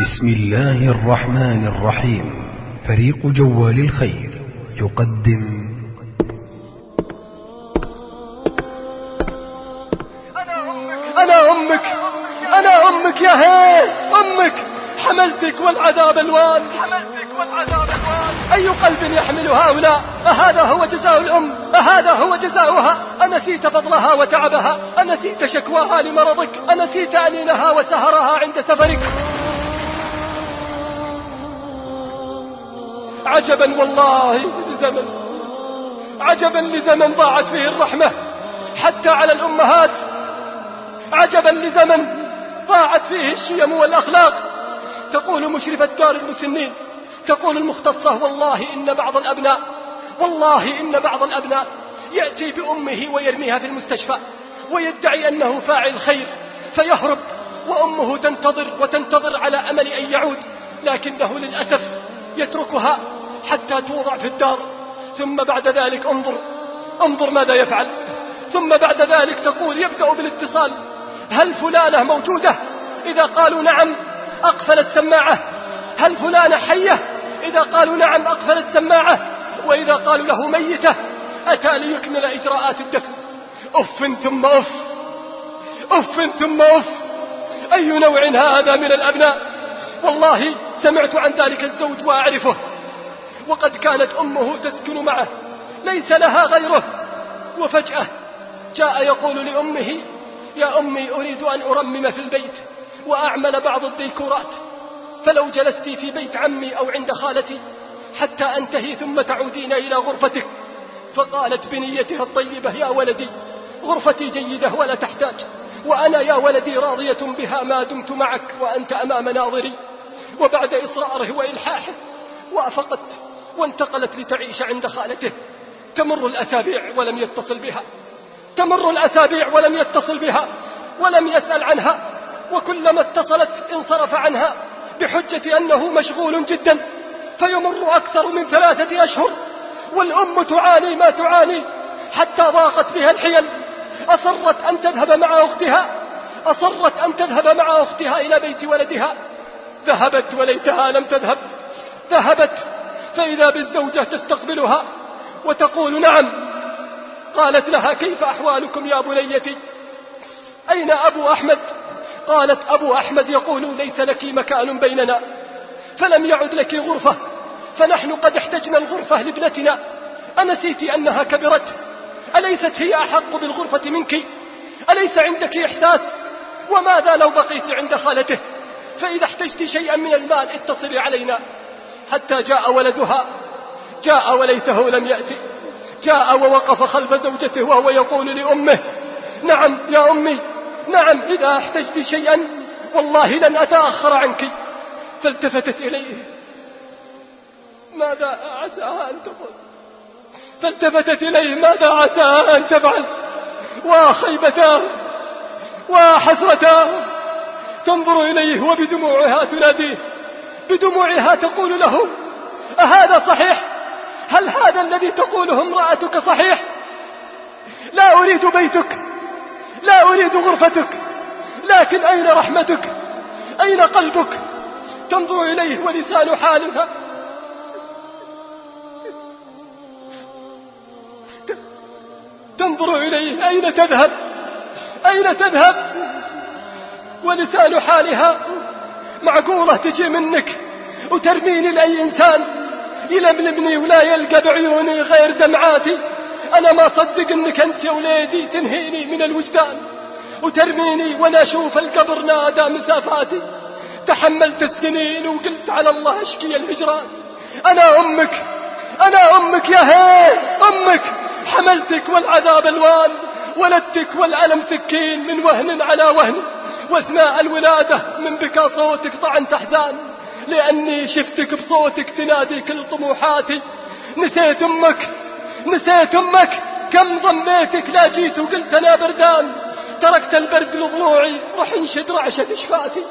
بسم الله الرحمن الرحيم. فريق جوال الخير يقدم. أنا أمك أنا أمك يا هي أمك. حملتك والعذاب الوان أي قلب يحمل هؤلاء؟ أهذا هو جزاء الأم؟ أهذا هو جزاؤها؟ أنسيت فضلها وتعبها؟ أنسيت شكواها لمرضك؟ أنسيت أنينها وسهرها عند سفرك؟ عجبا والله لزمن. عجبا لزمن ضاعت فيه الرحمة. حتى على الأمهات. عجبا لزمن ضاعت فيه الشيم والأخلاق. تقول مشرفة دار المسنين. تقول المختصة والله إن بعض الأبناء والله إن بعض الأبناء يأتي بأمه ويرميها في المستشفى ويدعي أنه فاعل خير فيهرب وأمه تنتظر وتنتظر على أمل أن يعود لكنه للأسف يتركها حتى توضع في الدار. ثم بعد ذلك انظر. انظر ماذا يفعل. ثم بعد ذلك تقول يبدأ بالاتصال. هل فلانة موجودة؟ إذا قالوا نعم أقفل السماعة. هل فلانة حية؟ إذا قالوا نعم أقفل السماعة. وإذا قالوا له ميتة أتى ليكمل إجراءات الدفن. أف ثم أف. أف ثم أف. أي نوع هذا من الأبناء؟ والله سمعت عن ذلك الزوج وأعرفه. وقد كانت أمه تسكن معه ليس لها غيره. وفجأة جاء يقول لأمه يا أمي أريد أن أرمم في البيت وأعمل بعض الديكورات فلو جلست في بيت عمي أو عند خالتي حتى أنتهي ثم تعودين إلى غرفتك. فقالت بنيتها الطيبة يا ولدي غرفتي جيدة ولا تحتاج وأنا يا ولدي راضية بها ما دمت معك وأنت أمام ناظري. وبعد إصراره وإلحاحه وأفقت وانتقلت لتعيش عند خالته. تمر الأسابيع ولم يتصل بها. تمر الأسابيع ولم يتصل بها. ولم يسأل عنها. وكلما اتصلت انصرف عنها بحجة أنه مشغول جدا. فيمر أكثر من ثلاثة أشهر. والأم تعاني ما تعاني. حتى ضاقت بها الحيل. أصرت أن تذهب مع أختها. أصرت أن تذهب مع أختها إلى بيت ولدها. ذهبت وليتها لم تذهب. ذهبت فإذا بالزوجة تستقبلها وتقول نعم. قالت لها كيف أحوالكم يا بنيتي؟ أين أبو أحمد؟ قالت أبو أحمد يقول ليس لك مكان بيننا. فلم يعد لك غرفة. فنحن قد احتجنا الغرفة لابنتنا. أنسيت أنها كبرت. أليست هي أحق بالغرفة منك؟ أليس عندك إحساس؟ وماذا لو بقيت عند خالته؟ فإذا احتجت شيئا من المال اتصلي علينا. حتى جاء ولدها. جاء وليته لم يأتي. جاء ووقف خلف زوجته وهو يقول لأمه نعم يا أمي نعم إذا احتجت شيئا والله لن أتأخر عنك. فالتفتت إليه. ماذا عساها أن تقول؟ فالتفتت إليه. ماذا عساها أن تفعل؟ وخيبتاه وحسرتاه تنظر إليه وبدموعها تناديه. بدموعها تقول له أهذا صحيح؟ هل هذا الذي تقوله امرأتك صحيح؟ لا أريد بيتك لا أريد غرفتك لكن أين رحمتك؟ أين قلبك؟ تنظر إليه ولسان حالها. تنظر إليه أين تذهب؟ أين تذهب؟ ولسان حالها. معقولة تجي منك وترميني لأي إنسان؟ يلملمني ولا يلقى بعيوني غير دمعاتي. أنا ما صدق أنك أنت يا وليدي تنهيني من الوجدان. وترميني وأنا أشوف القبر نادى مسافاتي. تحملت السنين وقلت على الله أشكي الهجران. أنا أمك أنا أمك يا هي أمك. حملتك والعذاب ألوان ولدتك والألم سكين من وهن على وهن. واثناء الولادة من بكى صوتك طعنت أحزان لأني شفتك بصوتك تنادي كل طموحاتي. نسيت أمك نسيت أمك. كم ضميتك لا جيت وقلت أنا بردان. تركت البرد لضلوعي رح انشد رعشة شفاتي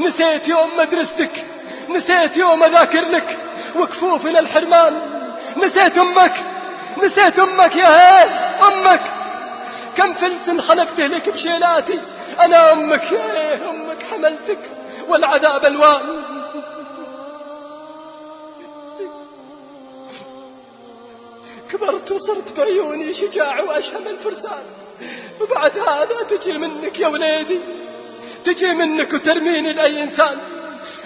نسيت يوم مدرستك نسيت يوم أذاكر لك وكفوفنا الحرمان. نسيت أمك نسيت أمك يا هي أمك. كم فلس خلقته لك بشيلاتي. أنا أمك يا أمك حملتك والعذاب الوان. كبرت وصرت بعيوني شجاع وأشهم الفرسان. وبعد هذا تجي منك يا وليدي تجي منك وترميني لأي إنسان.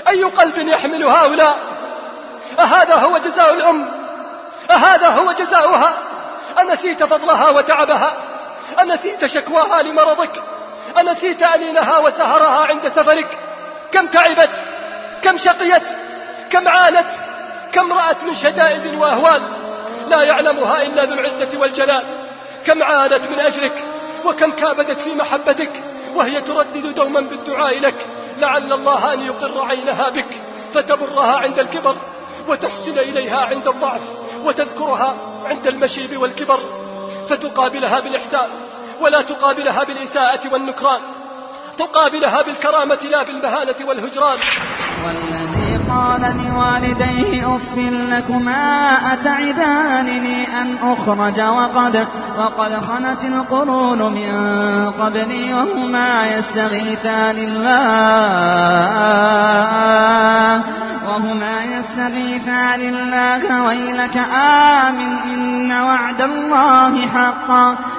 أي قلب يحمل هؤلاء؟ أهذا هو جزاء الأم؟ أهذا هو جزاؤها؟ أنسيت فضلها وتعبها؟ أنسيت شكواها لمرضك؟ أنسيت أنينها وسهرها عند سفرك. كم تعبت كم شقيت كم عانت كم رأت من شدائد وأهوال لا يعلمها إلا ذو العزة والجلال. كم عانت من أجلك وكم كابدت في محبتك وهي تردد دوما بالدعاء لك. لعل الله أن يقر عينها بك فتبرها عند الكبر وتحسن إليها عند الضعف وتذكرها عند المشيب والكبر فتقابلها بالإحسان. ولا تقابلها بالإساءة والنكران تقابلها بالكرامة لا بالمهانة والهجران. والذي قال لوالديه أف لكما أتعدانني أن أخرج وقد وقد خنت القرون من قبلي وهما يستغيثان الله. وهما يستغيثان الله ويلك آمن إن وعد الله حقا.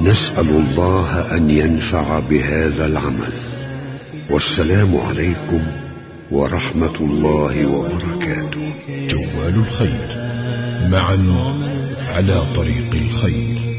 نسأل الله أن ينفع بهذا العمل. والسلام عليكم ورحمة الله وبركاته. جوال الخير معا على طريق الخير.